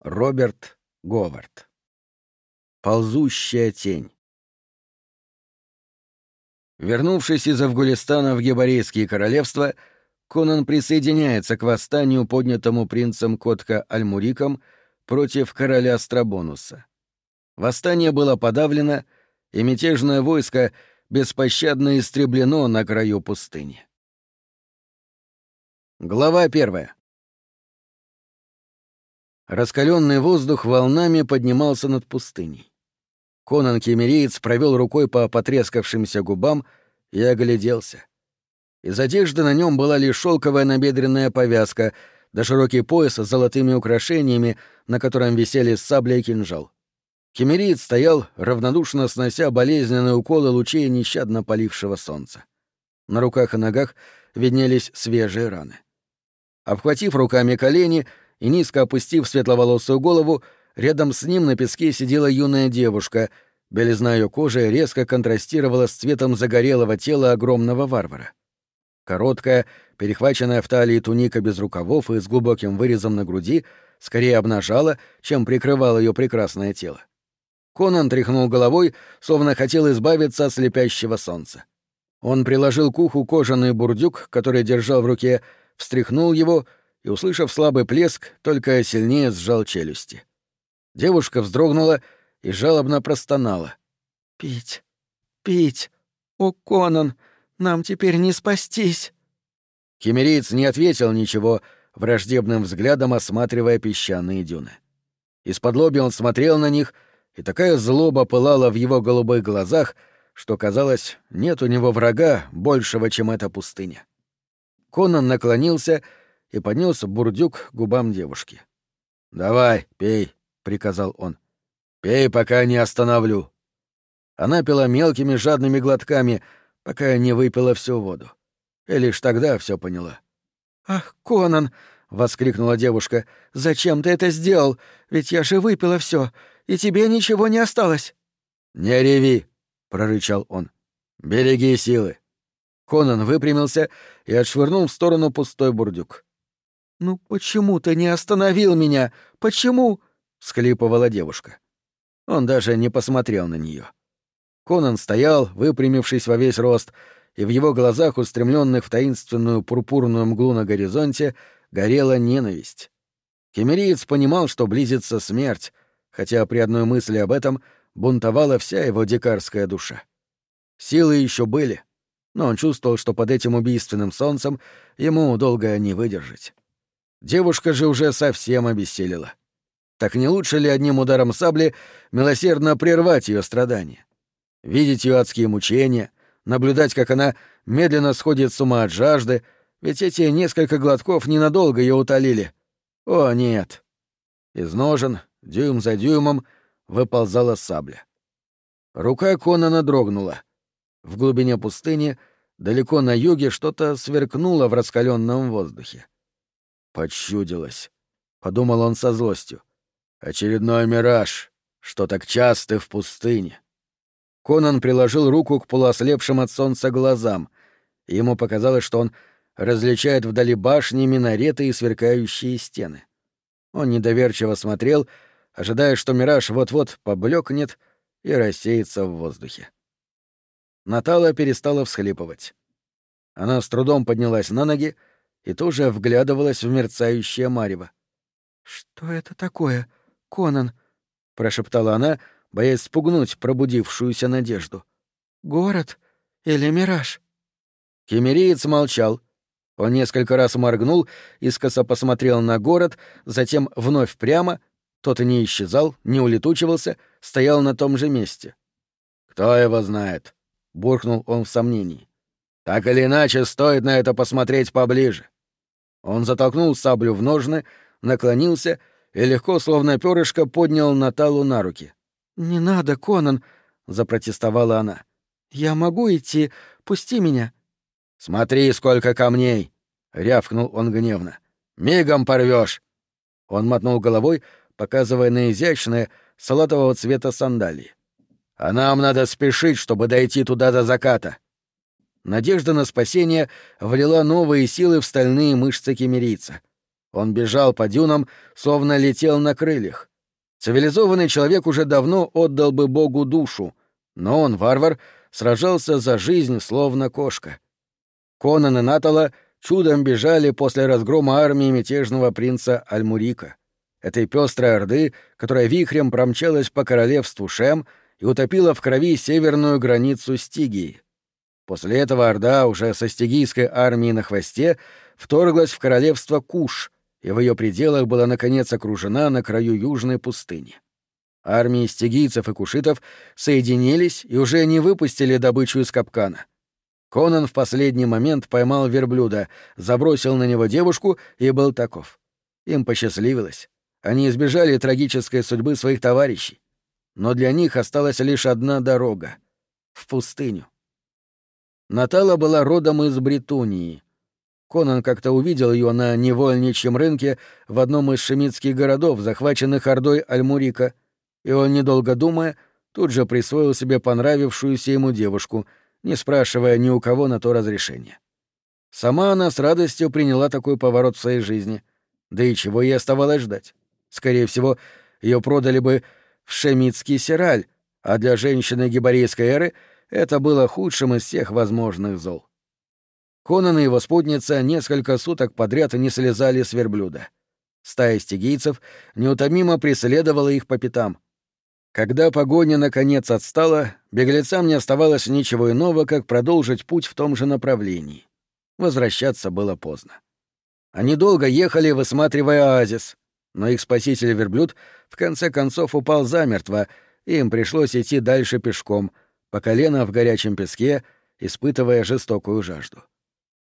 Роберт Говард. Ползущая тень. Вернувшись из Афганистана в Гебарейские королевства, Конан присоединяется к восстанию, поднятому принцем Котка Альмуриком против короля Страбонуса. Восстание было подавлено, и мятежное войско беспощадно истреблено на краю пустыни. Глава первая. Раскаленный воздух волнами поднимался над пустыней. Конан Кемериец провел рукой по потрескавшимся губам и огляделся. Из одежды на нем была лишь шелковая набедренная повязка, да широкий пояс с золотыми украшениями, на котором висели сабля и кинжал. Кемериец стоял, равнодушно снося болезненные уколы лучей нещадно полившего солнца. На руках и ногах виднелись свежие раны. Обхватив руками колени и низко опустив светловолосую голову, Рядом с ним на песке сидела юная девушка. Белизна ее кожи резко контрастировала с цветом загорелого тела огромного варвара. Короткая, перехваченная в талии туника без рукавов и с глубоким вырезом на груди скорее обнажала, чем прикрывала ее прекрасное тело. Конан тряхнул головой, словно хотел избавиться от слепящего солнца. Он приложил к уху кожаный бурдюк, который держал в руке, встряхнул его и, услышав слабый плеск, только сильнее сжал челюсти. Девушка вздрогнула и жалобно простонала. «Пить, пить! О, Конан, нам теперь не спастись!» Химериец не ответил ничего, враждебным взглядом осматривая песчаные дюны. Из-под он смотрел на них, и такая злоба пылала в его голубых глазах, что, казалось, нет у него врага большего, чем эта пустыня. Конан наклонился и поднес бурдюк к губам девушки. «Давай, пей, приказал он. «Пей, пока не остановлю». Она пила мелкими жадными глотками, пока не выпила всю воду. И лишь тогда все поняла. «Ах, Конан!» — воскликнула девушка. «Зачем ты это сделал? Ведь я же выпила все, и тебе ничего не осталось». «Не реви!» — прорычал он. «Береги силы!» Конан выпрямился и отшвырнул в сторону пустой бурдюк. «Ну почему ты не остановил меня? Почему?» — всхлипывала девушка. Он даже не посмотрел на нее. Конан стоял, выпрямившись во весь рост, и в его глазах, устремленных в таинственную пурпурную мглу на горизонте, горела ненависть. Кемериец понимал, что близится смерть, хотя при одной мысли об этом бунтовала вся его дикарская душа. Силы еще были, но он чувствовал, что под этим убийственным солнцем ему долго не выдержать. Девушка же уже совсем обессилила. Так не лучше ли одним ударом сабли милосердно прервать ее страдания? Видеть ее адские мучения, наблюдать, как она медленно сходит с ума от жажды, ведь эти несколько глотков ненадолго ее утолили. О, нет. Из ножен, дюйм за дюймом, выползала сабля. Рука Конана дрогнула. В глубине пустыни, далеко на юге, что-то сверкнуло в раскаленном воздухе. «Почудилось», — подумал он со злостью. Очередной мираж, что так часто в пустыне. Конан приложил руку к полуослепшим от солнца глазам. Ему показалось, что он различает вдали башни, минареты и сверкающие стены. Он недоверчиво смотрел, ожидая, что мираж вот-вот поблекнет и рассеется в воздухе. Натала перестала всхлипывать. Она с трудом поднялась на ноги и тоже вглядывалась в мерцающее марево. «Что это такое?» Конан», — прошептала она, боясь спугнуть пробудившуюся надежду. «Город или мираж?» Кемериец молчал. Он несколько раз моргнул, искоса посмотрел на город, затем вновь прямо, тот и не исчезал, не улетучивался, стоял на том же месте. «Кто его знает?» — буркнул он в сомнении. «Так или иначе, стоит на это посмотреть поближе». Он затолкнул саблю в ножны, наклонился — и легко, словно перышко, поднял Наталу на руки. «Не надо, Конан!» — запротестовала она. «Я могу идти. Пусти меня». «Смотри, сколько камней!» — рявкнул он гневно. «Мигом порвешь!» Он мотнул головой, показывая на изящные, салатового цвета сандалии. «А нам надо спешить, чтобы дойти туда до заката!» Надежда на спасение влила новые силы в стальные мышцы кемерийца. Он бежал по дюнам, словно летел на крыльях. Цивилизованный человек уже давно отдал бы Богу душу, но он, варвар, сражался за жизнь, словно кошка. Конан и Натала чудом бежали после разгрома армии мятежного принца Альмурика, этой пестрой орды, которая вихрем промчалась по королевству Шем и утопила в крови северную границу Стигии. После этого орда, уже со стигийской армией на хвосте, вторглась в королевство Куш, и в ее пределах была наконец окружена на краю южной пустыни. Армии стигийцев и кушитов соединились и уже не выпустили добычу из капкана. Конан в последний момент поймал верблюда, забросил на него девушку и был таков. Им посчастливилось. Они избежали трагической судьбы своих товарищей. Но для них осталась лишь одна дорога — в пустыню. Натала была родом из Бретунии. Конан как-то увидел ее на невольничьем рынке в одном из шемитских городов, захваченных Ордой Альмурика, и он, недолго думая, тут же присвоил себе понравившуюся ему девушку, не спрашивая ни у кого на то разрешения. Сама она с радостью приняла такой поворот в своей жизни. Да и чего ей оставалось ждать? Скорее всего, ее продали бы в шемитский сираль, а для женщины гибарийской эры это было худшим из всех возможных зол. Конан и его спутница несколько суток подряд не слезали с верблюда. Стая стигийцев неутомимо преследовала их по пятам. Когда погоня наконец отстала, беглецам не оставалось ничего иного, как продолжить путь в том же направлении. Возвращаться было поздно. Они долго ехали, высматривая оазис, но их спаситель-верблюд в конце концов упал замертво, и им пришлось идти дальше пешком, по колено в горячем песке, испытывая жестокую жажду.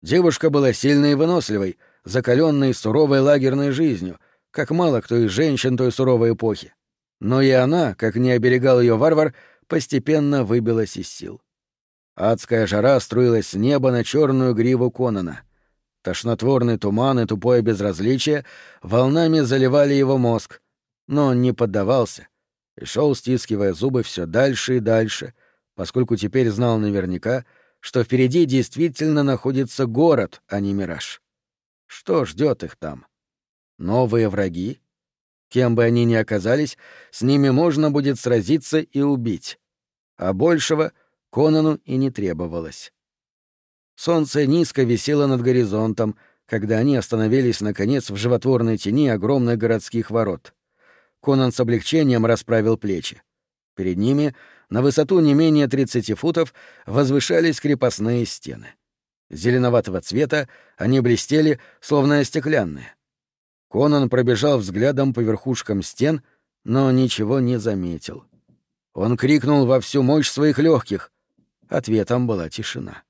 Девушка была сильной и выносливой, закаленной суровой лагерной жизнью, как мало кто из женщин той суровой эпохи. Но и она, как не оберегал ее варвар, постепенно выбилась из сил. Адская жара струилась с неба на черную гриву Конана — Тошнотворный туман и тупое безразличие волнами заливали его мозг, но он не поддавался и шел, стискивая зубы все дальше и дальше, поскольку теперь знал наверняка, что впереди действительно находится город, а не мираж. Что ждет их там? Новые враги? Кем бы они ни оказались, с ними можно будет сразиться и убить. А большего Конану и не требовалось. Солнце низко висело над горизонтом, когда они остановились, наконец, в животворной тени огромных городских ворот. Конан с облегчением расправил плечи. Перед ними, на высоту не менее 30 футов, возвышались крепостные стены. Зеленоватого цвета они блестели, словно стеклянные. Конан пробежал взглядом по верхушкам стен, но ничего не заметил. Он крикнул во всю мощь своих легких. Ответом была тишина.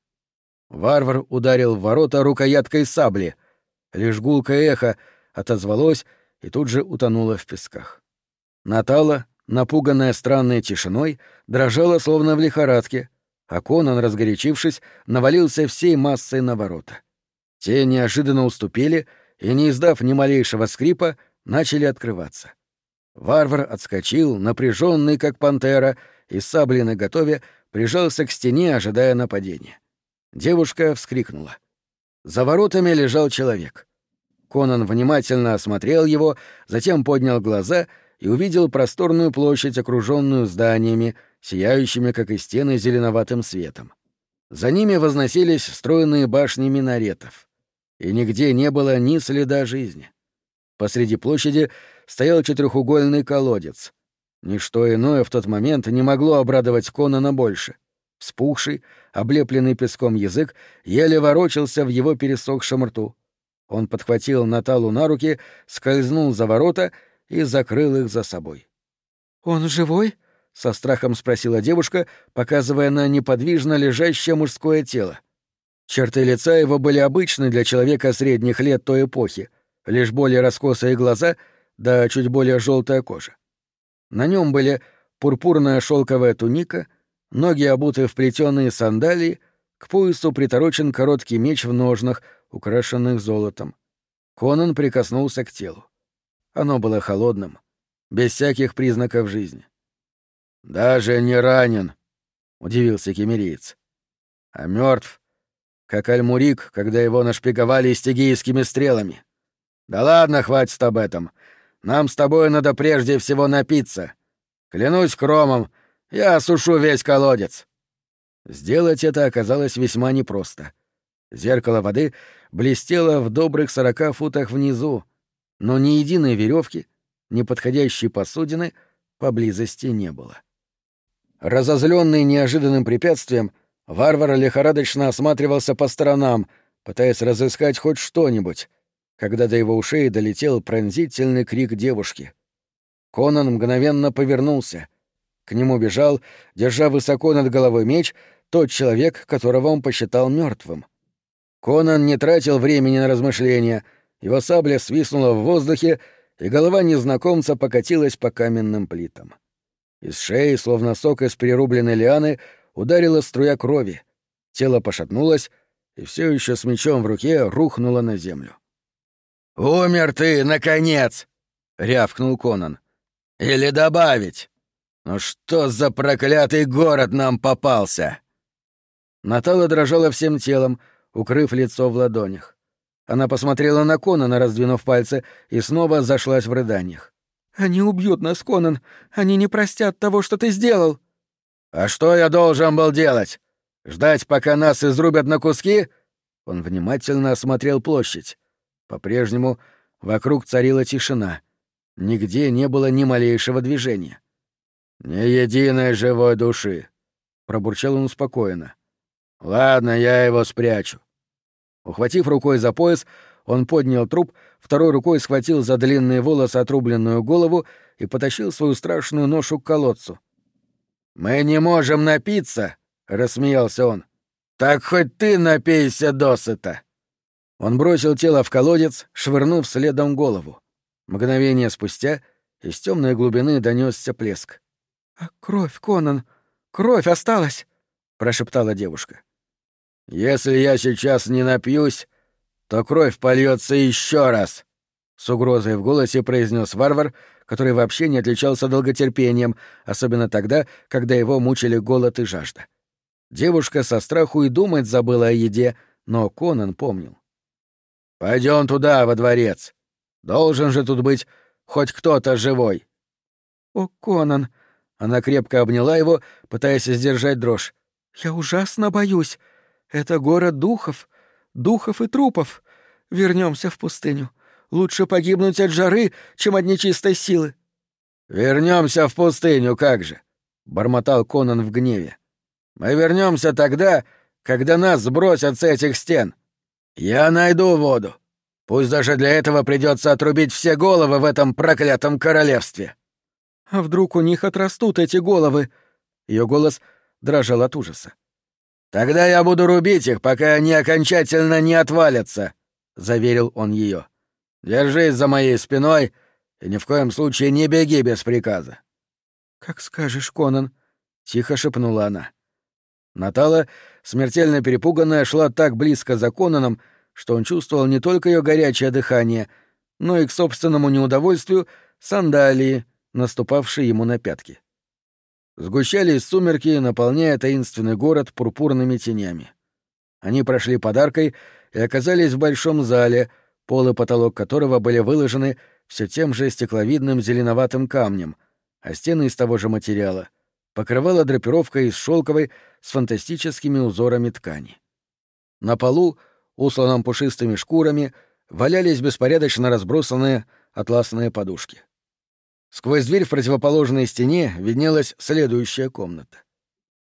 Варвар ударил в ворота рукояткой сабли. Лишь гулкое эхо отозвалось и тут же утонуло в песках. Натала, напуганная странной тишиной, дрожала словно в лихорадке, а Конан, разгорячившись, навалился всей массой на ворота. Те неожиданно уступили и, не издав ни малейшего скрипа, начали открываться. Варвар отскочил, напряженный как пантера, и саблей наготове прижался к стене, ожидая нападения. Девушка вскрикнула. За воротами лежал человек. Конан внимательно осмотрел его, затем поднял глаза и увидел просторную площадь, окруженную зданиями, сияющими, как и стены, зеленоватым светом. За ними возносились стройные башни минаретов. И нигде не было ни следа жизни. Посреди площади стоял четырехугольный колодец. Ничто иное в тот момент не могло обрадовать Конана больше. Вспухший, облепленный песком язык еле ворочался в его пересохшем рту. Он подхватил Наталу на руки, скользнул за ворота и закрыл их за собой. «Он живой?» — со страхом спросила девушка, показывая на неподвижно лежащее мужское тело. Черты лица его были обычны для человека средних лет той эпохи, лишь более раскосые глаза да чуть более желтая кожа. На нем были пурпурная шелковая туника — ноги обуты в плетеные сандалии, к поясу приторочен короткий меч в ножнах, украшенных золотом. Конан прикоснулся к телу. Оно было холодным, без всяких признаков жизни. «Даже не ранен», — удивился кемериец. «А мертв, как Альмурик, когда его нашпиговали стигийскими стрелами. Да ладно, хватит об этом. Нам с тобой надо прежде всего напиться. Клянусь кромом, я осушу весь колодец. Сделать это оказалось весьма непросто. Зеркало воды блестело в добрых сорока футах внизу, но ни единой веревки, ни подходящей посудины поблизости не было. Разозленный неожиданным препятствием, варвар лихорадочно осматривался по сторонам, пытаясь разыскать хоть что-нибудь, когда до его ушей долетел пронзительный крик девушки. Конан мгновенно повернулся. К нему бежал, держа высоко над головой меч, тот человек, которого он посчитал мертвым. Конан не тратил времени на размышления, его сабля свистнула в воздухе, и голова незнакомца покатилась по каменным плитам. Из шеи, словно сок из перерубленной лианы, ударила струя крови. Тело пошатнулось и все еще с мечом в руке рухнуло на землю. «Умер ты, наконец!» — рявкнул Конан. «Или добавить? Ну что за проклятый город нам попался?» Натала дрожала всем телом, укрыв лицо в ладонях. Она посмотрела на Конана, раздвинув пальцы, и снова зашлась в рыданиях. «Они убьют нас, Конан! Они не простят того, что ты сделал!» «А что я должен был делать? Ждать, пока нас изрубят на куски?» Он внимательно осмотрел площадь. По-прежнему вокруг царила тишина. Нигде не было ни малейшего движения. «Ни единой живой души», — пробурчал он спокойно. «Ладно, я его спрячу». Ухватив рукой за пояс, он поднял труп, второй рукой схватил за длинные волосы отрубленную голову и потащил свою страшную ношу к колодцу. «Мы не можем напиться!» — рассмеялся он. «Так хоть ты напейся досыта!» Он бросил тело в колодец, швырнув следом голову. Мгновение спустя из темной глубины донесся плеск. «А кровь, Конан! Кровь осталась!» — прошептала девушка. «Если я сейчас не напьюсь, то кровь польется еще раз!» С угрозой в голосе произнес варвар, который вообще не отличался долготерпением, особенно тогда, когда его мучили голод и жажда. Девушка со страху и думать забыла о еде, но Конан помнил. Пойдем туда, во дворец. Должен же тут быть хоть кто-то живой. О, Конан! Она крепко обняла его, пытаясь сдержать дрожь. Я ужасно боюсь. Это город духов, духов и трупов. Вернемся в пустыню. Лучше погибнуть от жары, чем от нечистой силы. Вернемся в пустыню, как же, бормотал Конан в гневе. Мы вернемся тогда, когда нас сбросят с этих стен. Я найду воду. Пусть даже для этого придется отрубить все головы в этом проклятом королевстве. А вдруг у них отрастут эти головы? Ее голос дрожал от ужаса. Тогда я буду рубить их, пока они окончательно не отвалятся, заверил он ее. Держись за моей спиной и ни в коем случае не беги без приказа. Как скажешь, Конан, тихо шепнула она. Натала, смертельно перепуганная, шла так близко за Конаном, что он чувствовал не только ее горячее дыхание, но и к собственному неудовольствию сандалии, наступавшие ему на пятки. Сгущались сумерки, наполняя таинственный город пурпурными тенями. Они прошли подаркой и оказались в большом зале — пол и потолок которого были выложены все тем же стекловидным зеленоватым камнем, а стены из того же материала покрывала драпировка из шелковой с фантастическими узорами ткани. На полу, усланном пушистыми шкурами, валялись беспорядочно разбросанные атласные подушки. Сквозь дверь в противоположной стене виднелась следующая комната.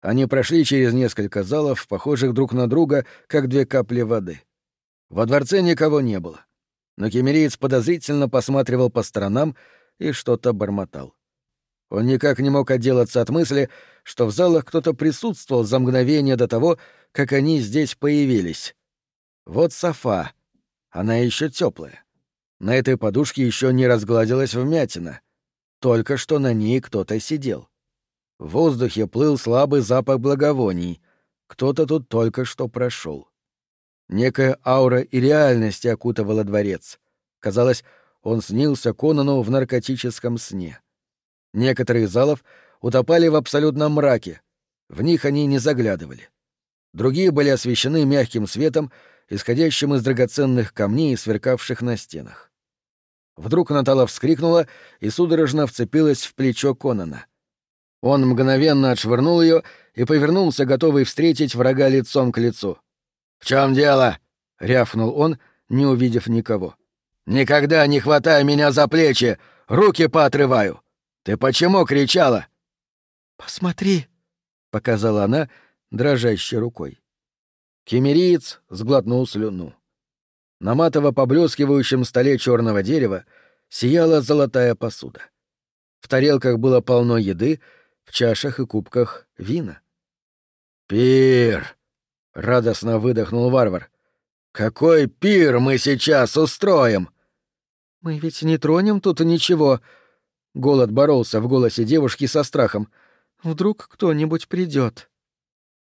Они прошли через несколько залов, похожих друг на друга, как две капли воды — во дворце никого не было. Но кемериец подозрительно посматривал по сторонам и что-то бормотал. Он никак не мог отделаться от мысли, что в залах кто-то присутствовал за мгновение до того, как они здесь появились. Вот софа. Она еще теплая. На этой подушке еще не разгладилась вмятина. Только что на ней кто-то сидел. В воздухе плыл слабый запах благовоний. Кто-то тут только что прошел. Некая аура и реальности окутывала дворец. Казалось, он снился Конану в наркотическом сне. Некоторые залов утопали в абсолютном мраке. В них они не заглядывали. Другие были освещены мягким светом, исходящим из драгоценных камней, сверкавших на стенах. Вдруг Натала вскрикнула и судорожно вцепилась в плечо Конана. Он мгновенно отшвырнул ее и повернулся, готовый встретить врага лицом к лицу. «В чем дело?» — рявкнул он, не увидев никого. «Никогда не хватай меня за плечи! Руки поотрываю! Ты почему кричала?» «Посмотри!» — показала она, дрожащей рукой. Кемериец сглотнул слюну. На матово поблескивающем столе черного дерева сияла золотая посуда. В тарелках было полно еды, в чашах и кубках вина. «Пир!» — радостно выдохнул варвар. «Какой пир мы сейчас устроим?» «Мы ведь не тронем тут ничего». Голод боролся в голосе девушки со страхом. «Вдруг кто-нибудь придет.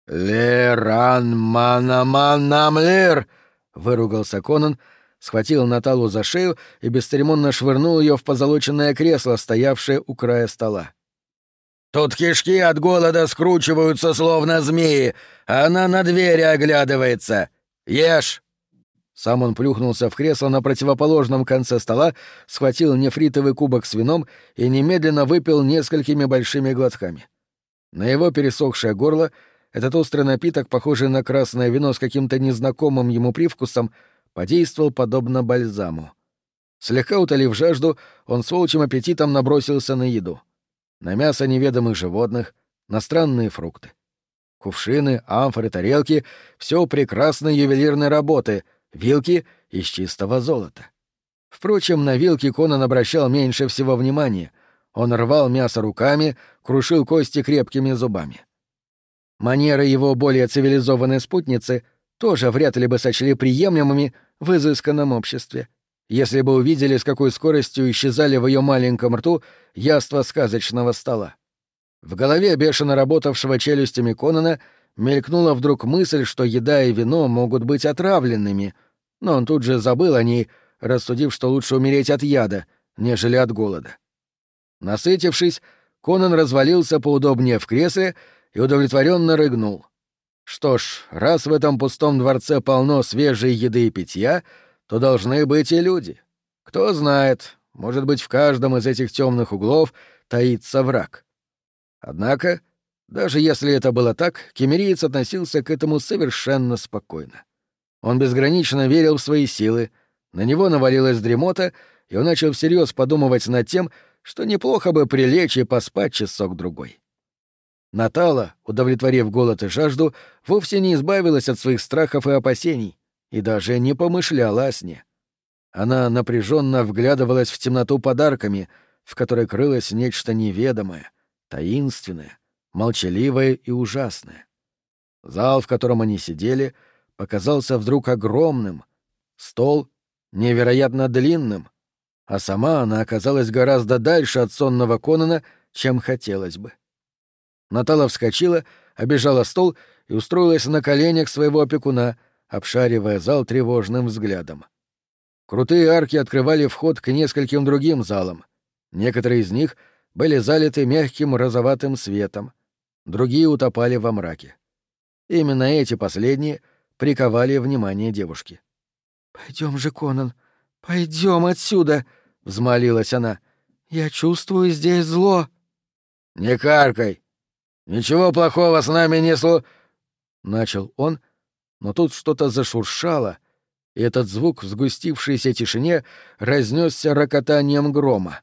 «Леран манаманамлер!» — выругался Конан, схватил Наталу за шею и бесцеремонно швырнул ее в позолоченное кресло, стоявшее у края стола. «Тут кишки от голода скручиваются, словно змеи, а она на двери оглядывается. Ешь!» Сам он плюхнулся в кресло на противоположном конце стола, схватил нефритовый кубок с вином и немедленно выпил несколькими большими глотками. На его пересохшее горло — этот острый напиток, похожий на красное вино с каким-то незнакомым ему привкусом, подействовал подобно бальзаму. Слегка утолив жажду, он с волчьим аппетитом набросился на еду. На мясо неведомых животных, на странные фрукты. Кувшины, амфоры, тарелки — все прекрасной ювелирной работы, вилки из чистого золота. Впрочем, на вилки Конан обращал меньше всего внимания. Он рвал мясо руками, крушил кости крепкими зубами. Манеры его более цивилизованной спутницы тоже вряд ли бы сочли приемлемыми в изысканном обществе, если бы увидели, с какой скоростью исчезали в ее маленьком рту яства сказочного стола. В голове бешено работавшего челюстями Конана мелькнула вдруг мысль, что еда и вино могут быть отравленными, но он тут же забыл о ней, рассудив, что лучше умереть от яда, нежели от голода. Насытившись, Конан развалился поудобнее в кресле и удовлетворенно рыгнул. Что ж, раз в этом пустом дворце полно свежей еды и питья, то должны быть и люди. Кто знает, может быть, в каждом из этих темных углов таится враг. Однако, даже если это было так, кемериец относился к этому совершенно спокойно. Он безгранично верил в свои силы, на него навалилась дремота, и он начал всерьез подумывать над тем, что неплохо бы прилечь и поспать часок-другой. Натала, удовлетворив голод и жажду, вовсе не избавилась от своих страхов и опасений и даже не помышляла о сне. Она напряженно вглядывалась в темноту подарками, в которой крылось нечто неведомое, таинственное, молчаливое и ужасное. Зал, в котором они сидели, показался вдруг огромным, стол — невероятно длинным, а сама она оказалась гораздо дальше от сонного Конана, чем хотелось бы. Натала вскочила, обежала стол и устроилась на коленях своего опекуна, обшаривая зал тревожным взглядом. Крутые арки открывали вход к нескольким другим залам. Некоторые из них были залиты мягким розоватым светом, другие утопали во мраке. Именно эти последние приковали внимание девушки. Пойдем же, Конан, пойдем отсюда, взмолилась она. Я чувствую здесь зло. Не каркай, «Ничего плохого с нами не слу...» Начал он, но тут что-то зашуршало, и этот звук в сгустившейся тишине разнесся рокотанием грома.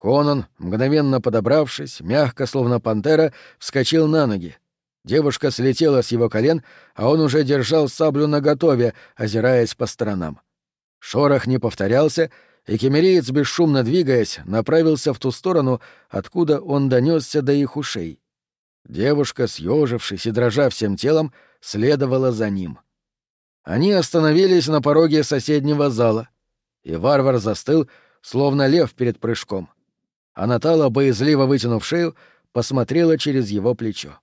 Конан, мгновенно подобравшись, мягко, словно пантера, вскочил на ноги. Девушка слетела с его колен, а он уже держал саблю наготове, озираясь по сторонам. Шорох не повторялся, и кемериец, бесшумно двигаясь, направился в ту сторону, откуда он донесся до их ушей. Девушка, съежившись и дрожа всем телом, следовала за ним. Они остановились на пороге соседнего зала, и варвар застыл, словно лев перед прыжком. А Натала, боязливо вытянув шею, посмотрела через его плечо.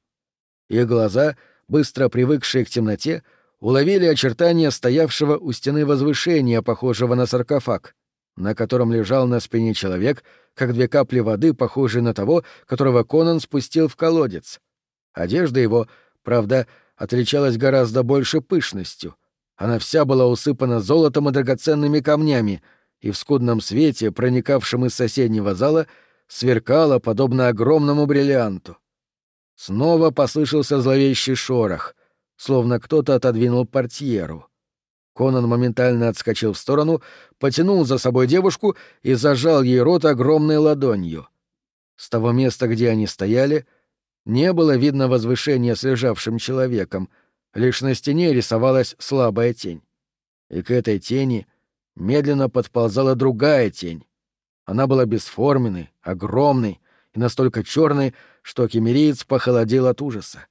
Их глаза, быстро привыкшие к темноте, уловили очертания стоявшего у стены возвышения, похожего на саркофаг, на котором лежал на спине человек — как две капли воды, похожие на того, которого Конан спустил в колодец. Одежда его, правда, отличалась гораздо больше пышностью. Она вся была усыпана золотом и драгоценными камнями, и в скудном свете, проникавшем из соседнего зала, сверкала, подобно огромному бриллианту. Снова послышался зловещий шорох, словно кто-то отодвинул портьеру. Конан моментально отскочил в сторону, потянул за собой девушку и зажал ей рот огромной ладонью. С того места, где они стояли, не было видно возвышения с лежавшим человеком, лишь на стене рисовалась слабая тень. И к этой тени медленно подползала другая тень. Она была бесформенной, огромной и настолько черной, что кемериец похолодел от ужаса.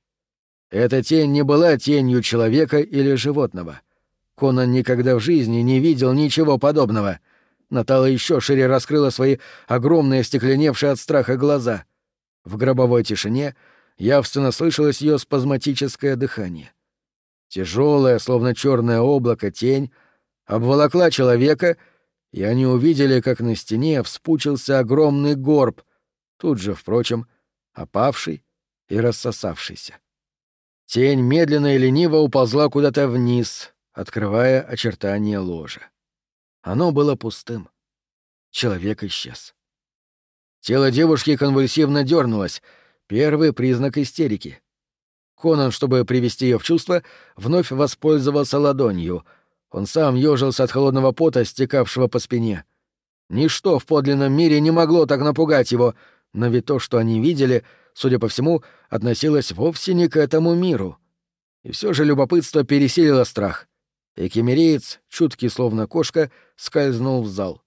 Эта тень не была тенью человека или животного. Конан никогда в жизни не видел ничего подобного. Натала еще шире раскрыла свои огромные стекленевшие от страха глаза. В гробовой тишине явственно слышалось ее спазматическое дыхание. Тяжелое, словно черное облако, тень обволокла человека, и они увидели, как на стене вспучился огромный горб, тут же, впрочем, опавший и рассосавшийся. Тень медленно и лениво уползла куда-то вниз, открывая очертания ложа. Оно было пустым. Человек исчез. Тело девушки конвульсивно дернулось, первый признак истерики. Конан, чтобы привести ее в чувство, вновь воспользовался ладонью. Он сам ежился от холодного пота, стекавшего по спине. Ничто в подлинном мире не могло так напугать его, но ведь то, что они видели, судя по всему, относилось вовсе не к этому миру. И все же любопытство пересилило страх. И кемереец, чуткий словно кошка, скользнул в зал.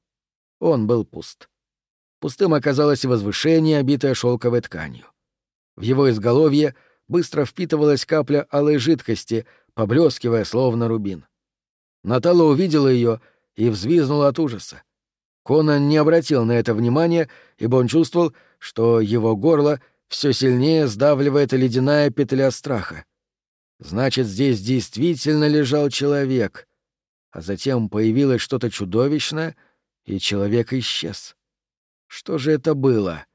Он был пуст. Пустым оказалось возвышение, обитое шелковой тканью. В его изголовье — быстро впитывалась капля алой жидкости, поблескивая словно рубин. Натала увидела ее и взвизнула от ужаса. Конан не обратил на это внимания, ибо он чувствовал, что его горло все сильнее сдавливает ледяная петля страха. Значит, здесь действительно лежал человек. А затем появилось что-то чудовищное, и человек исчез. Что же это было?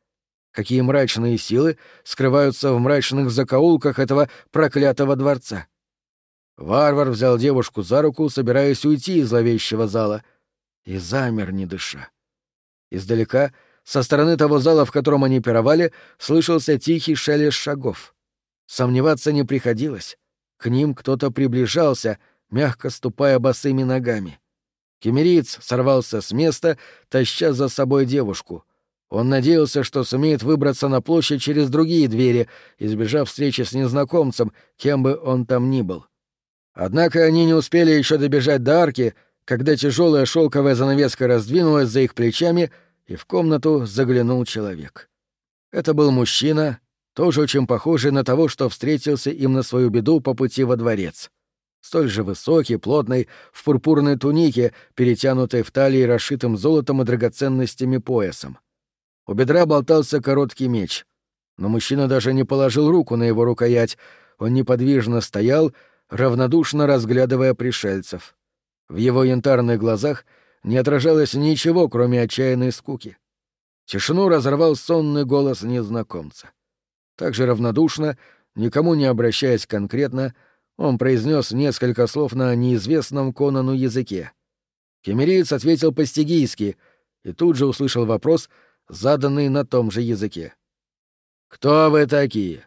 какие мрачные силы скрываются в мрачных закоулках этого проклятого дворца. Варвар взял девушку за руку, собираясь уйти из зловещего зала, и замер, не дыша. Издалека, со стороны того зала, в котором они пировали, слышался тихий шелест шагов. Сомневаться не приходилось. К ним кто-то приближался, мягко ступая босыми ногами. Кемериец сорвался с места, таща за собой девушку — он надеялся, что сумеет выбраться на площадь через другие двери, избежав встречи с незнакомцем, кем бы он там ни был. Однако они не успели еще добежать до арки, когда тяжелая шелковая занавеска раздвинулась за их плечами, и в комнату заглянул человек. Это был мужчина, тоже очень похожий на того, что встретился им на свою беду по пути во дворец. Столь же высокий, плотный, в пурпурной тунике, перетянутой в талии расшитым золотом и драгоценностями поясом. У бедра болтался короткий меч. Но мужчина даже не положил руку на его рукоять. Он неподвижно стоял, равнодушно разглядывая пришельцев. В его янтарных глазах не отражалось ничего, кроме отчаянной скуки. Тишину разорвал сонный голос незнакомца. Так же равнодушно, никому не обращаясь конкретно, он произнес несколько слов на неизвестном Конану языке. Кемериец ответил по-стигийски и тут же услышал вопрос — заданный на том же языке. «Кто вы такие?»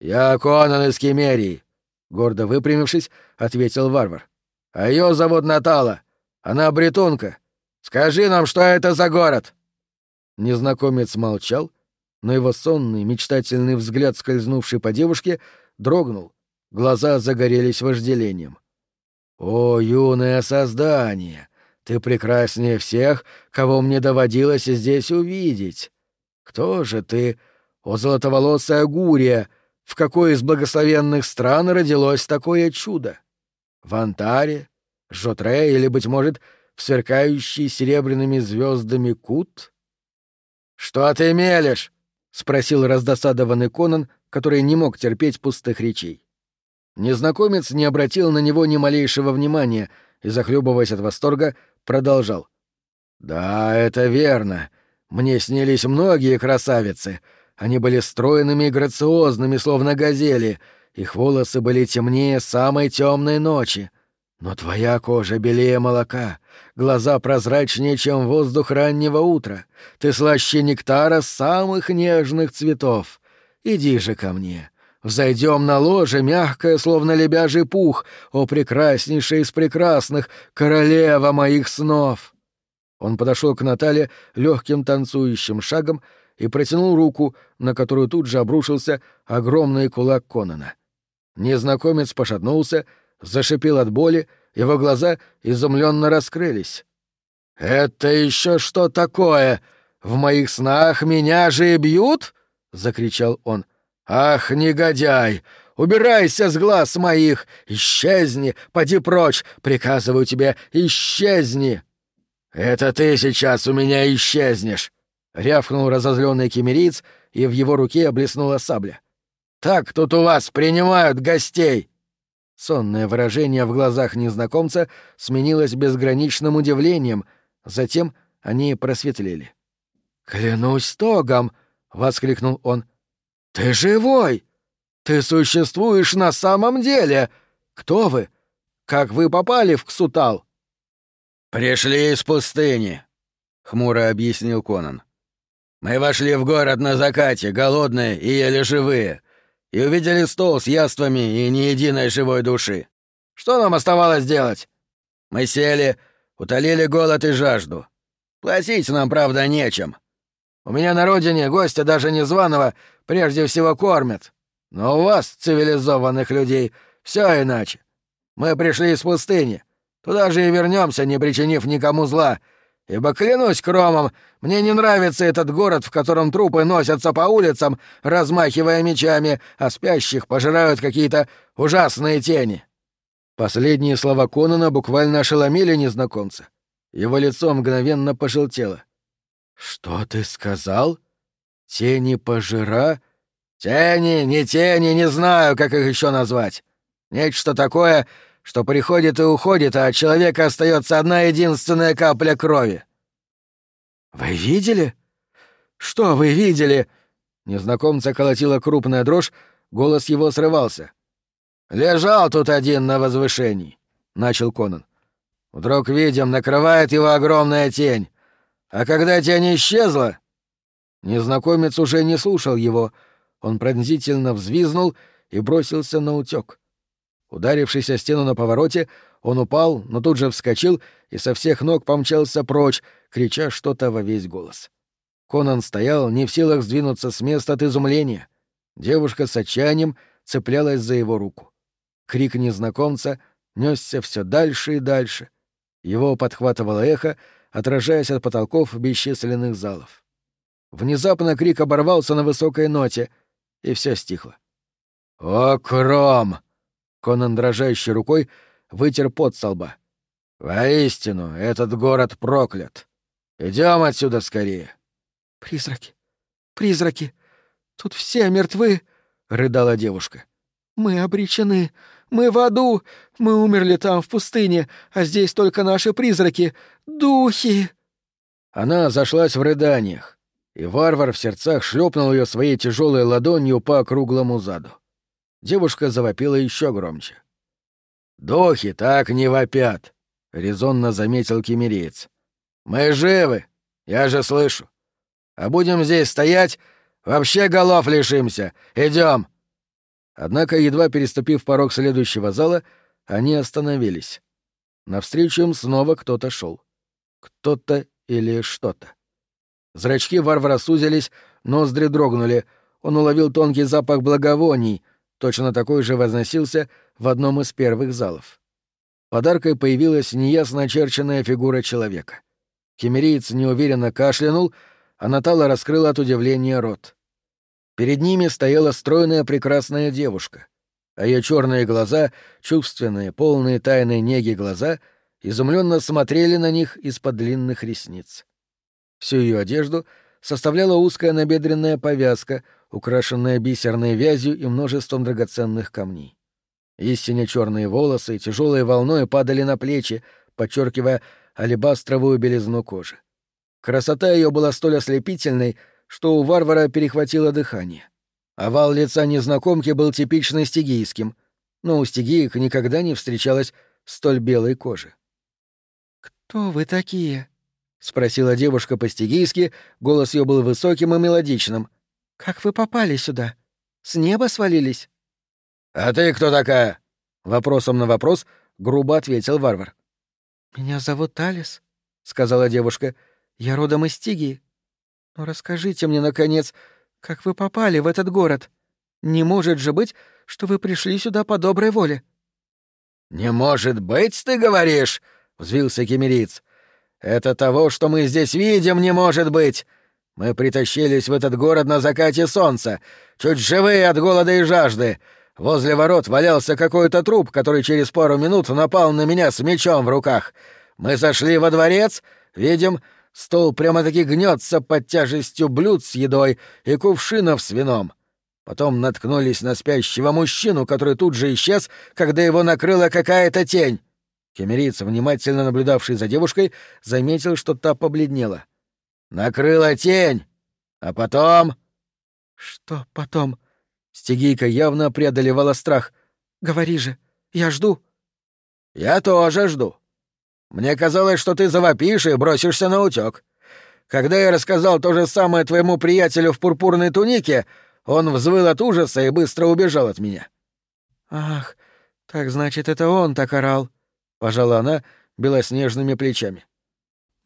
«Я Конан из Кемерии», — гордо выпрямившись, ответил варвар. «А ее зовут Натала. Она бретунка. Скажи нам, что это за город?» Незнакомец молчал, но его сонный, мечтательный взгляд, скользнувший по девушке, дрогнул. Глаза загорелись вожделением. «О, юное создание! Ты прекраснее всех, кого мне доводилось здесь увидеть. Кто же ты, о золотоволосая Гурия, в какой из благословенных стран родилось такое чудо? В Антаре, Жотре или, быть может, в сверкающий серебряными звездами Кут? «Что ты мелешь?» — спросил раздосадованный Конан, который не мог терпеть пустых речей. Незнакомец не обратил на него ни малейшего внимания и, захлебываясь от восторга, продолжал. «Да, это верно. Мне снились многие красавицы. Они были стройными и грациозными, словно газели. Их волосы были темнее самой темной ночи. Но твоя кожа белее молока, глаза прозрачнее, чем воздух раннего утра. Ты слаще нектара самых нежных цветов. Иди же ко мне. Взойдем на ложе, мягкое, словно лебяжий пух, о прекраснейшая из прекрасных, королева моих снов. Он подошел к Наталье легким танцующим шагом и протянул руку, на которую тут же обрушился огромный кулак Конана. Незнакомец пошатнулся, зашипел от боли, его глаза изумленно раскрылись. «Это еще что такое? В моих снах меня же и бьют?» — закричал он. «Ах, негодяй! Убирайся с глаз моих! Исчезни! Поди прочь! Приказываю тебе, исчезни!» «Это ты сейчас у меня исчезнешь!» — рявкнул разозленный кемериц, и в его руке блеснула сабля. «Так тут у вас принимают гостей!» Сонное выражение в глазах незнакомца сменилось безграничным удивлением, затем они просветлели. «Клянусь тогом!» — воскликнул он. «Ты живой! Ты существуешь на самом деле! Кто вы? Как вы попали в Ксутал?» «Пришли из пустыни», — хмуро объяснил Конан. «Мы вошли в город на закате, голодные и еле живые и увидели стол с яствами и ни единой живой души. Что нам оставалось делать? Мы сели, утолили голод и жажду. Платить нам, правда, нечем. У меня на родине гостя даже незваного прежде всего кормят. Но у вас, цивилизованных людей, все иначе. Мы пришли из пустыни. Туда же и вернемся, не причинив никому зла, Ибо, клянусь кромом, мне не нравится этот город, в котором трупы носятся по улицам, размахивая мечами, а спящих пожирают какие-то ужасные тени». Последние слова Конана буквально ошеломили незнакомца. Его лицо мгновенно пожелтело. «Что ты сказал? Тени пожира?» «Тени, не тени, не знаю, как их еще назвать. Нечто такое, что приходит и уходит, а от человека остается одна единственная капля крови. Вы видели? Что вы видели? Незнакомца колотила крупная дрожь, голос его срывался. Лежал тут один на возвышении, начал Конан. Вдруг видим, накрывает его огромная тень. А когда тень исчезла, незнакомец уже не слушал его. Он пронзительно взвизнул и бросился на утёк. Ударившись о стену на повороте, он упал, но тут же вскочил и со всех ног помчался прочь, крича что-то во весь голос. Конан стоял, не в силах сдвинуться с места от изумления. Девушка с отчаянием цеплялась за его руку. Крик незнакомца несся все дальше и дальше. Его подхватывало эхо, отражаясь от потолков бесчисленных залов. Внезапно крик оборвался на высокой ноте, и все стихло. «О, Кром!» Конан дрожащей рукой вытер пот со лба. «Воистину, этот город проклят. Идем отсюда скорее». «Призраки! Призраки! Тут все мертвы!» — рыдала девушка. «Мы обречены! Мы в аду! Мы умерли там, в пустыне, а здесь только наши призраки! Духи!» Она зашлась в рыданиях, и варвар в сердцах шлепнул ее своей тяжелой ладонью по круглому заду. Девушка завопила еще громче. «Духи так не вопят», — резонно заметил кемериец. «Мы живы, я же слышу. А будем здесь стоять, вообще голов лишимся. Идем. Однако, едва переступив порог следующего зала, они остановились. Навстречу им снова кто-то шел. Кто-то или что-то. Зрачки варвара сузились, ноздри дрогнули. Он уловил тонкий запах благовоний — Точно такой же возносился в одном из первых залов. Подаркой появилась неясно очерченная фигура человека. Кемериец неуверенно кашлянул, а Натала раскрыла от удивления рот. Перед ними стояла стройная прекрасная девушка, а ее черные глаза, чувственные, полные тайной неги глаза, изумленно смотрели на них из-под длинных ресниц. Всю ее одежду составляла узкая набедренная повязка — украшенная бисерной вязью и множеством драгоценных камней. Истинно черные волосы тяжелой волной падали на плечи, подчеркивая алебастровую белизну кожи. Красота ее была столь ослепительной, что у варвара перехватило дыхание. Овал лица незнакомки был типично стигийским, но у стигиек никогда не встречалось столь белой кожи. «Кто вы такие?» — спросила девушка по-стигийски, голос ее был высоким и мелодичным. «Как вы попали сюда? С неба свалились?» «А ты кто такая?» — вопросом на вопрос грубо ответил варвар. «Меня зовут Талис», — сказала девушка. «Я родом из Тигии. Но расскажите мне, наконец, как вы попали в этот город? Не может же быть, что вы пришли сюда по доброй воле». «Не может быть, ты говоришь?» — взвился кемериц. «Это того, что мы здесь видим, не может быть! Мы притащились в этот город на закате солнца, чуть живые от голода и жажды. Возле ворот валялся какой-то труп, который через пару минут напал на меня с мечом в руках. Мы зашли во дворец, видим, стол прямо-таки гнется под тяжестью блюд с едой и кувшинов с вином. Потом наткнулись на спящего мужчину, который тут же исчез, когда его накрыла какая-то тень. Кемериц, внимательно наблюдавший за девушкой, заметил, что та побледнела. «Накрыла тень! А потом...» «Что потом?» Стегийка явно преодолевала страх. «Говори же, я жду». «Я тоже жду. Мне казалось, что ты завопишь и бросишься на утёк. Когда я рассказал то же самое твоему приятелю в пурпурной тунике, он взвыл от ужаса и быстро убежал от меня». «Ах, так значит, это он так орал», — пожала она белоснежными плечами.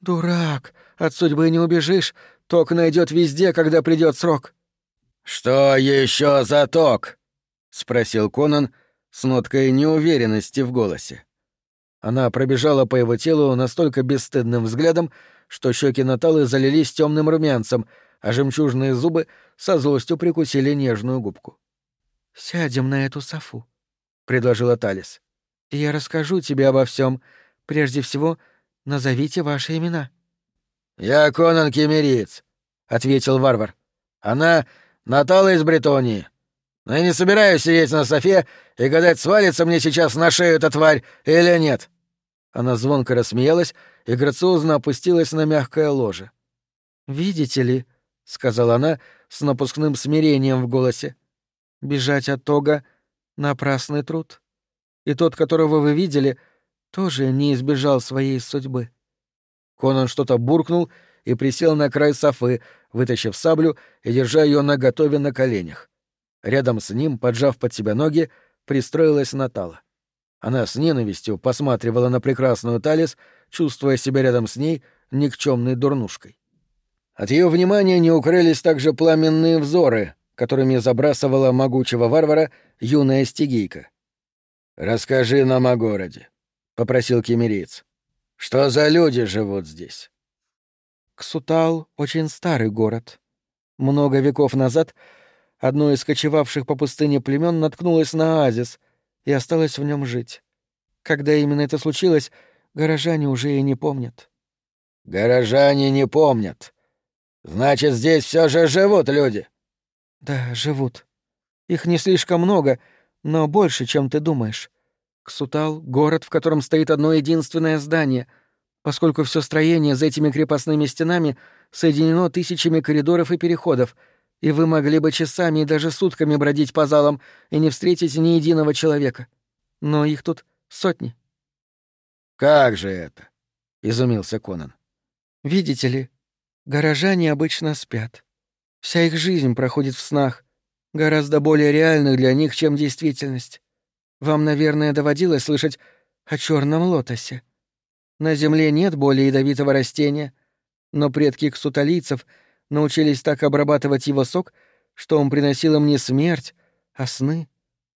«Дурак, от судьбы не убежишь, ток найдет везде, когда придет срок». «Что еще за ток?» — спросил Конан с ноткой неуверенности в голосе. Она пробежала по его телу настолько бесстыдным взглядом, что щеки Наталы залились темным румянцем, а жемчужные зубы со злостью прикусили нежную губку. «Сядем на эту софу», — предложила Талис. «И я расскажу тебе обо всем. Прежде всего, назовите ваши имена». «Я Конан Кемериц», — ответил варвар. «Она Натала из Бретонии. Но я не собираюсь сидеть на софе и гадать, свалится мне сейчас на шею эта тварь или нет». Она звонко рассмеялась и грациозно опустилась на мягкое ложе. «Видите ли», — сказала она с напускным смирением в голосе, — «бежать от Тога — напрасный труд. И тот, которого вы видели, тоже не избежал своей судьбы». Конан что-то буркнул и присел на край софы, вытащив саблю и держа ее наготове на коленях. Рядом с ним, поджав под себя ноги, пристроилась Натала. Она с ненавистью посматривала на прекрасную Талис, чувствуя себя рядом с ней никчемной дурнушкой. От ее внимания не укрылись также пламенные взоры, которыми забрасывала могучего варвара юная стигийка. «Расскажи нам о городе», — попросил кемериец. «Что за люди живут здесь?» Ксутал — очень старый город. Много веков назад одно из кочевавших по пустыне племен наткнулось на оазис и осталось в нем жить. Когда именно это случилось, горожане уже и не помнят. «Горожане не помнят. Значит, здесь все же живут люди?» «Да, живут. Их не слишком много, но больше, чем ты думаешь. Ксутал — город, в котором стоит одно единственное здание — поскольку все строение за этими крепостными стенами соединено тысячами коридоров и переходов, и вы могли бы часами и даже сутками бродить по залам и не встретить ни единого человека. Но их тут сотни. «Как же это?» — изумился Конан. «Видите ли, горожане обычно спят. Вся их жизнь проходит в снах, гораздо более реальных для них, чем действительность. Вам, наверное, доводилось слышать о черном лотосе. На Земле нет более ядовитого растения, но предки ксуталийцев научились так обрабатывать его сок, что он приносил им не смерть, а сны.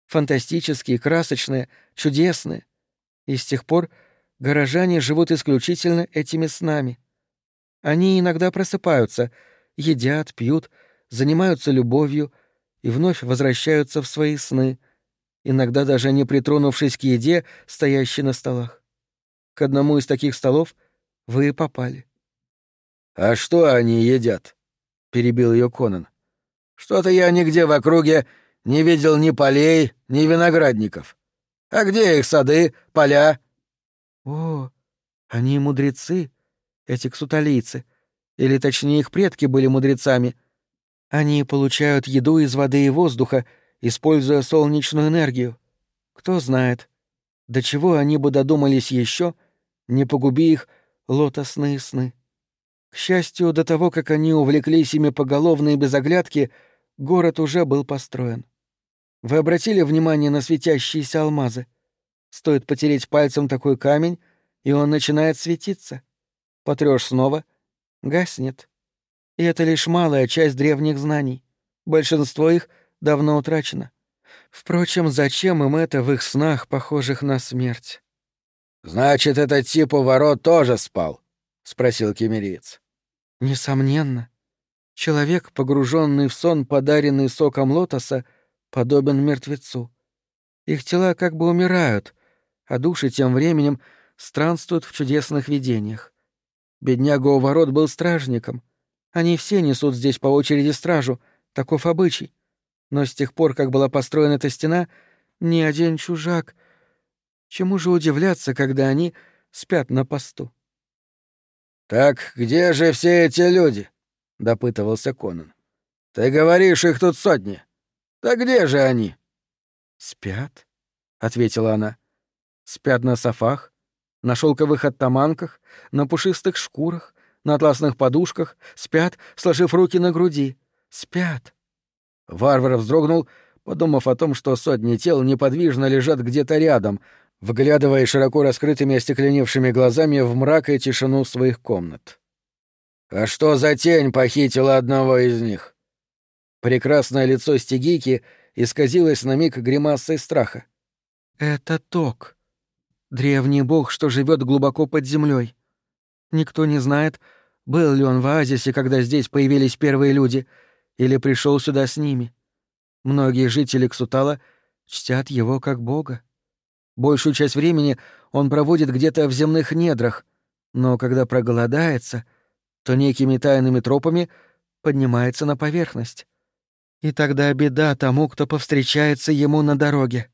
Фантастические, красочные, чудесные. И с тех пор горожане живут исключительно этими снами. Они иногда просыпаются, едят, пьют, занимаются любовью и вновь возвращаются в свои сны, иногда даже не притронувшись к еде, стоящей на столах. К одному из таких столов вы попали. «А что они едят?» — перебил ее Конан. «Что-то я нигде в округе не видел ни полей, ни виноградников. А где их сады, поля?» «О, они мудрецы, эти ксуталийцы. Или точнее, их предки были мудрецами. Они получают еду из воды и воздуха, используя солнечную энергию. Кто знает, До чего они бы додумались еще, не погуби их лотосные сны. К счастью, до того, как они увлеклись ими поголовно и без оглядки, город уже был построен. Вы обратили внимание на светящиеся алмазы? Стоит потереть пальцем такой камень, и он начинает светиться. Потрёшь снова — гаснет. И это лишь малая часть древних знаний. Большинство их давно утрачено. Впрочем, зачем им это в их снах, похожих на смерть? «Значит, этот тип у ворот тоже спал?» — спросил кемериец. «Несомненно. Человек, погруженный в сон, подаренный соком лотоса, подобен мертвецу. Их тела как бы умирают, а души тем временем странствуют в чудесных видениях. Бедняга у ворот был стражником. Они все несут здесь по очереди стражу, таков обычай. Но с тех пор, как была построена эта стена, ни один чужак. Чему же удивляться, когда они спят на посту? «Так где же все эти люди?» — допытывался Конан. «Ты говоришь, их тут сотни. Так где же они?» «Спят», — ответила она. «Спят на софах, на шелковых оттаманках, на пушистых шкурах, на атласных подушках, спят, сложив руки на груди. Спят. Варвар вздрогнул, подумав о том, что сотни тел неподвижно лежат где-то рядом, вглядывая широко раскрытыми остекленевшими глазами в мрак и тишину своих комнат. «А что за тень похитила одного из них?» Прекрасное лицо Стегики исказилось на миг гримасой страха. «Это Ток», Древний бог, что живет глубоко под землей. Никто не знает, был ли он в оазисе, когда здесь появились первые люди, или пришел сюда с ними. Многие жители Ксутала чтят его как бога. Большую часть времени он проводит где-то в земных недрах, но когда проголодается, то некими тайными тропами поднимается на поверхность. И тогда беда тому, кто повстречается ему на дороге.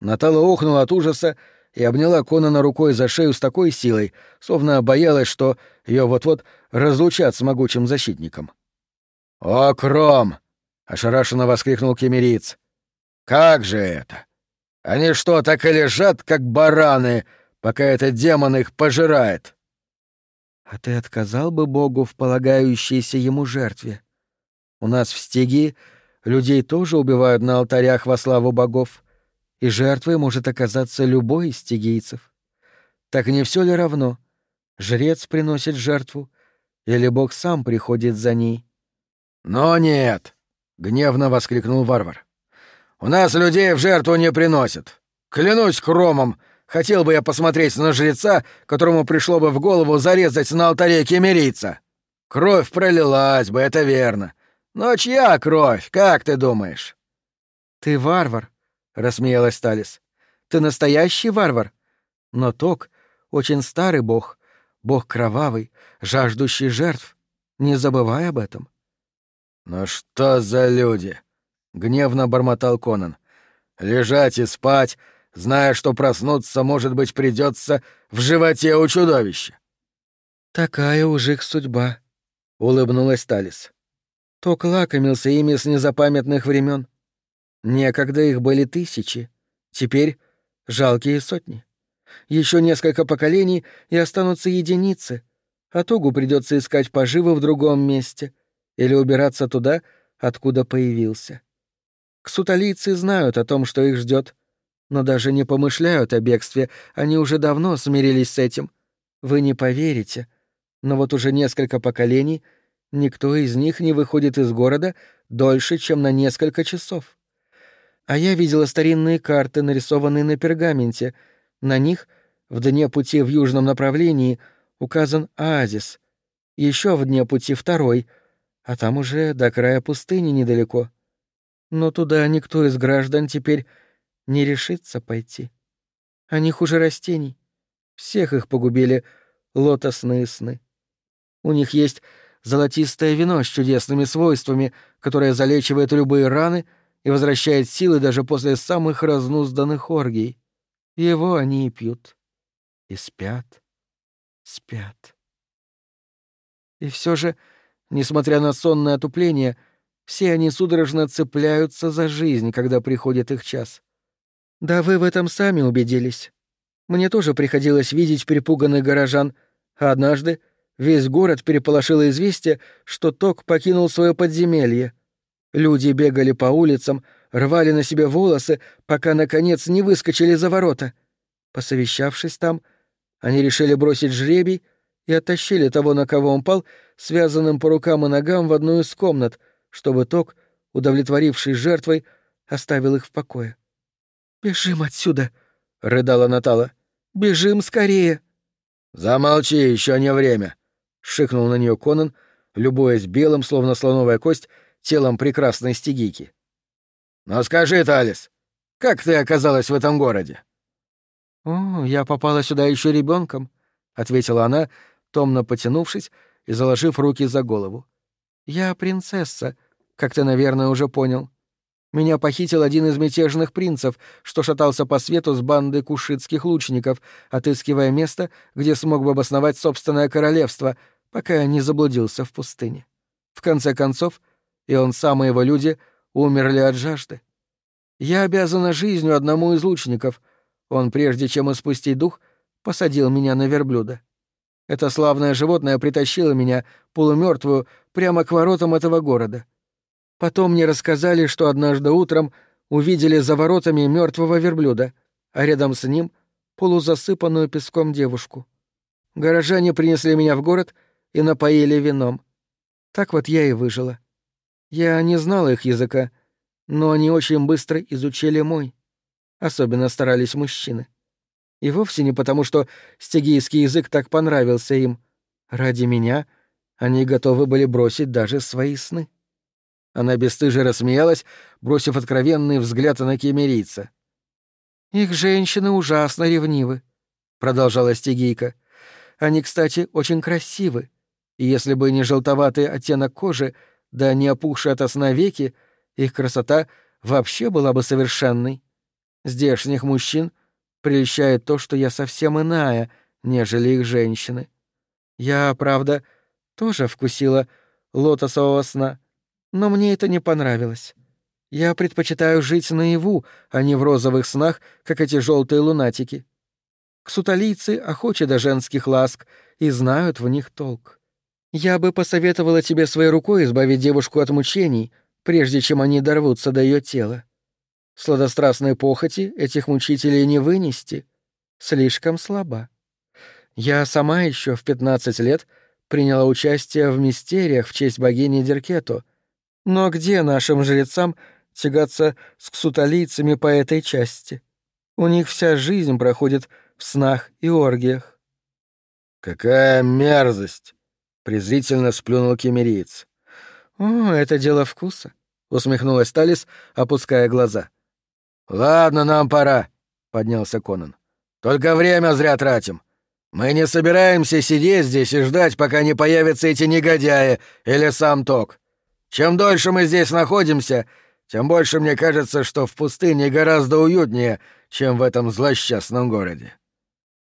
Натала охнула от ужаса и обняла Конана рукой за шею с такой силой, словно боялась, что ее вот-вот разлучат с могучим защитником. «О, Кром!» — ошарашенно воскликнул кемериец. «Как же это? Они что, так и лежат, как бараны, пока этот демон их пожирает?» «А ты отказал бы Богу в полагающейся ему жертве? У нас в стеге людей тоже убивают на алтарях во славу богов» и жертвой может оказаться любой из стигийцев. Так не все ли равно? Жрец приносит жертву, или Бог сам приходит за ней? «Но нет!» — гневно воскликнул варвар. «У нас людей в жертву не приносят. Клянусь кромом, хотел бы я посмотреть на жреца, которому пришло бы в голову зарезать на алтаре кемерийца. Кровь пролилась бы, это верно. Но чья кровь, как ты думаешь?» «Ты варвар», — рассмеялась Талис. «Ты настоящий варвар. Но Ток — очень старый бог, бог кровавый, жаждущий жертв. Не забывай об этом». «Ну что за люди?» — гневно бормотал Конан. «Лежать и спать, зная, что проснуться, может быть, придется в животе у чудовища». «Такая уж их судьба», — улыбнулась Талис. Ток лакомился ими с незапамятных времен. Некогда их были тысячи, теперь жалкие сотни. Еще несколько поколений и останутся единицы, а Тугу придется искать поживы в другом месте или убираться туда, откуда появился. Ксуталийцы знают о том, что их ждет, но даже не помышляют о бегстве, они уже давно смирились с этим. Вы не поверите, но вот уже несколько поколений никто из них не выходит из города дольше, чем на несколько часов. А я видела старинные карты, нарисованные на пергаменте. На них, в дне пути в южном направлении, указан оазис. Еще в дне пути второй, а там уже до края пустыни недалеко. Но туда никто из граждан теперь не решится пойти. Они хуже растений. Всех их погубили лотосные сны. У них есть золотистое вино с чудесными свойствами, которое залечивает любые раны — и возвращает силы даже после самых разнузданных оргий. Его они и пьют. И спят, спят. И все же, несмотря на сонное отупление, все они судорожно цепляются за жизнь, когда приходит их час. Да вы в этом сами убедились. Мне тоже приходилось видеть перепуганных горожан, а однажды весь город переполошило известие, что Ток покинул свое подземелье. Люди бегали по улицам, рвали на себе волосы, пока, наконец, не выскочили за ворота. Посовещавшись там, они решили бросить жребий и оттащили того, на кого он пал, связанным по рукам и ногам в одну из комнат, чтобы Ток, удовлетворившись жертвой, оставил их в покое. «Бежим отсюда!» — рыдала Натала. «Бежим скорее!» «Замолчи, еще не время!» — шикнул на нее Конан, любуясь белым, словно слоновая кость, телом прекрасной стигийки. «Но скажи, Талис, как ты оказалась в этом городе?» «О, я попала сюда еще ребенком, ответила она, томно потянувшись и заложив руки за голову. «Я принцесса, как ты, наверное, уже понял. Меня похитил один из мятежных принцев, что шатался по свету с бандой кушитских лучников, отыскивая место, где смог бы обосновать собственное королевство, пока не заблудился в пустыне. В конце концов, и он сам и его люди умерли от жажды. Я обязана жизнью одному из лучников. Он, прежде чем испустить дух, посадил меня на верблюда. Это славное животное притащило меня, полумертвую, прямо к воротам этого города. Потом мне рассказали, что однажды утром увидели за воротами мертвого верблюда, а рядом с ним полузасыпанную песком девушку. Горожане принесли меня в город и напоили вином. Так вот я и выжила. Я не знала их языка, но они очень быстро изучили мой. Особенно старались мужчины. И вовсе не потому, что стигийский язык так понравился им. Ради меня они готовы были бросить даже свои сны. Она бесстыже рассмеялась, бросив откровенный взгляд на кемерийца. «Их женщины ужасно ревнивы», — продолжала стигийка. «Они, кстати, очень красивы, и если бы не желтоватый оттенок кожи, да не опухшие от сна веки, их красота вообще была бы совершенной. Здешних мужчин прельщает то, что я совсем иная, нежели их женщины. Я, правда, тоже вкусила лотосового сна, но мне это не понравилось. Я предпочитаю жить наяву, а не в розовых снах, как эти желтые лунатики. Ксуталийцы охочи до женских ласк и знают в них толк. Я бы посоветовала тебе своей рукой избавить девушку от мучений, прежде чем они дорвутся до ее тела. Сладострастной похоти этих мучителей не вынести. Слишком слаба. Я сама еще в пятнадцать лет приняла участие в мистериях в честь богини Деркету. Но где нашим жрецам тягаться с ксуталийцами по этой части? У них вся жизнь проходит в снах и оргиях. «Какая мерзость!» — презрительно сплюнул кемериец. «О, это дело вкуса», — усмехнулась Талис, опуская глаза. «Ладно, нам пора», — поднялся Конан. «Только время зря тратим. Мы не собираемся сидеть здесь и ждать, пока не появятся эти негодяи или сам Ток. Чем дольше мы здесь находимся, тем больше мне кажется, что в пустыне гораздо уютнее, чем в этом злосчастном городе».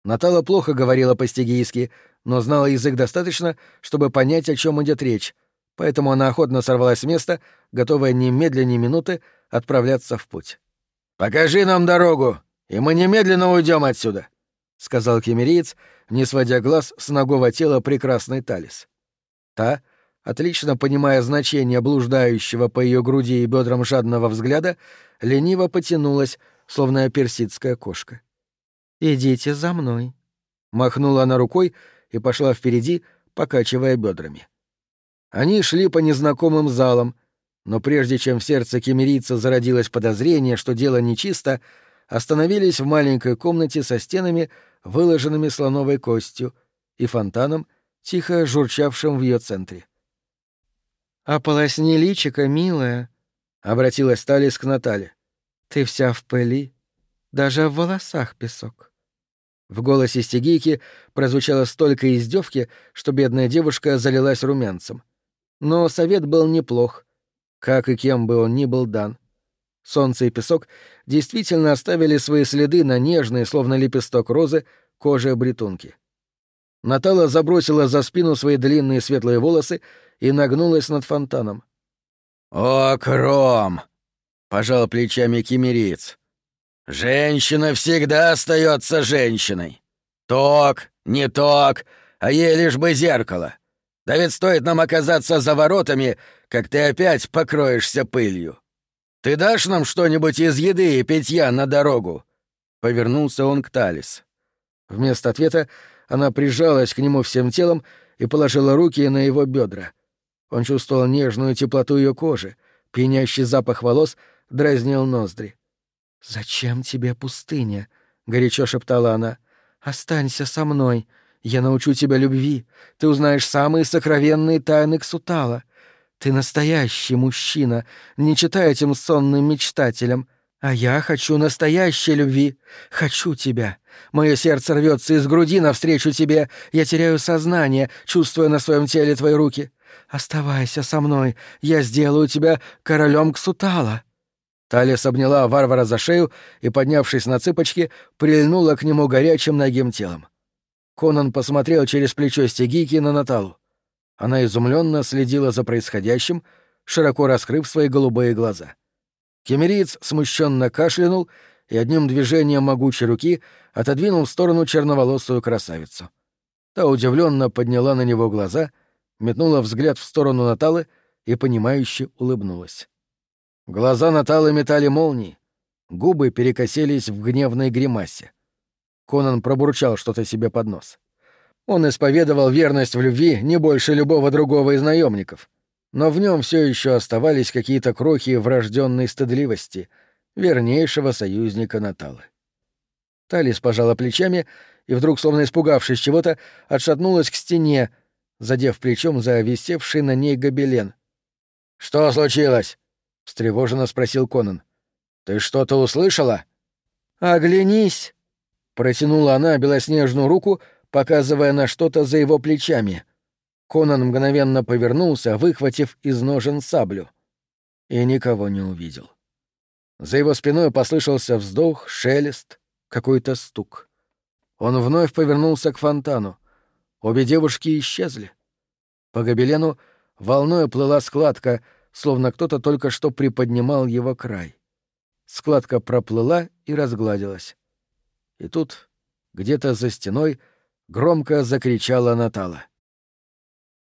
Натала плохо говорила по-стигийски, но знала язык достаточно, чтобы понять, о чем идет речь, поэтому она охотно сорвалась с места, готовая немедленно минуты отправляться в путь. «Покажи нам дорогу, и мы немедленно уйдем отсюда», — сказал кемериец, не сводя глаз с ногого тела прекрасной Талис. Та, отлично понимая значение блуждающего по ее груди и бедрам жадного взгляда, лениво потянулась, словно персидская кошка. «Идите за мной», — махнула она рукой и пошла впереди, покачивая бедрами. Они шли по незнакомым залам, но прежде чем в сердце кемерийца зародилось подозрение, что дело нечисто, остановились в маленькой комнате со стенами, выложенными слоновой костью, и фонтаном, тихо журчавшим в ее центре. «Ополосни личика, милая», — обратилась Талис к Натале. «Ты вся в пыли, даже в волосах песок». В голосе стегийки прозвучало столько издевки, что бедная девушка залилась румянцем. Но совет был неплох — как и кем бы он ни был дан. Солнце и песок действительно оставили свои следы на нежной, словно лепесток розы, коже бретунки. Натала забросила за спину свои длинные светлые волосы и нагнулась над фонтаном. «О, Кром!» — пожал плечами кемериец. «Женщина всегда остается женщиной. Ток, не ток, а ей лишь бы зеркало. Да ведь стоит нам оказаться за воротами, как ты опять покроешься пылью. Ты дашь нам что-нибудь из еды и питья на дорогу?» Повернулся он к Талис. Вместо ответа она прижалась к нему всем телом и положила руки на его бедра. Он чувствовал нежную теплоту ее кожи, пьянящий запах волос дразнил ноздри. «Зачем тебе пустыня?» — горячо шептала она. «Останься со мной. Я научу тебя любви. Ты узнаешь самые сокровенные тайны Ксутала. Ты настоящий мужчина, не читай этим сонным мечтателям. А я хочу настоящей любви. Хочу тебя. Мое сердце рвется из груди навстречу тебе. Я теряю сознание, чувствуя на своем теле твои руки. Оставайся со мной. Я сделаю тебя королем Ксутала». Талис обняла варвара за шею и, поднявшись на цыпочки, прильнула к нему горячим ногим телом. Конан посмотрел через плечо стегики на Наталу. Она изумленно следила за происходящим, широко раскрыв свои голубые глаза. Кемериец смущенно кашлянул и одним движением могучей руки отодвинул в сторону черноволосую красавицу. Та удивленно подняла на него глаза, метнула взгляд в сторону Наталы и, понимающе улыбнулась. Глаза Наталы метали молнии, губы перекосились в гневной гримасе. Конан пробурчал что-то себе под нос. Он исповедовал верность в любви не больше любого другого из наемников. Но в нем все еще оставались какие-то крохи врожденной стыдливости, вернейшего союзника Наталы. Талис пожала плечами и, вдруг, словно испугавшись чего-то, отшатнулась к стене, задев плечом за висевший на ней гобелен. «Что случилось?» — встревоженно спросил Конан. «Ты что-то услышала?» «Оглянись!» Протянула она белоснежную руку, показывая на что-то за его плечами. Конан мгновенно повернулся, выхватив из ножен саблю. И никого не увидел. За его спиной послышался вздох, шелест, какой-то стук. Он вновь повернулся к фонтану. Обе девушки исчезли. По гобелену волной плыла складка, словно кто-то только что приподнимал его край. Складка проплыла и разгладилась. И тут, где-то за стеной, громко закричала Натала.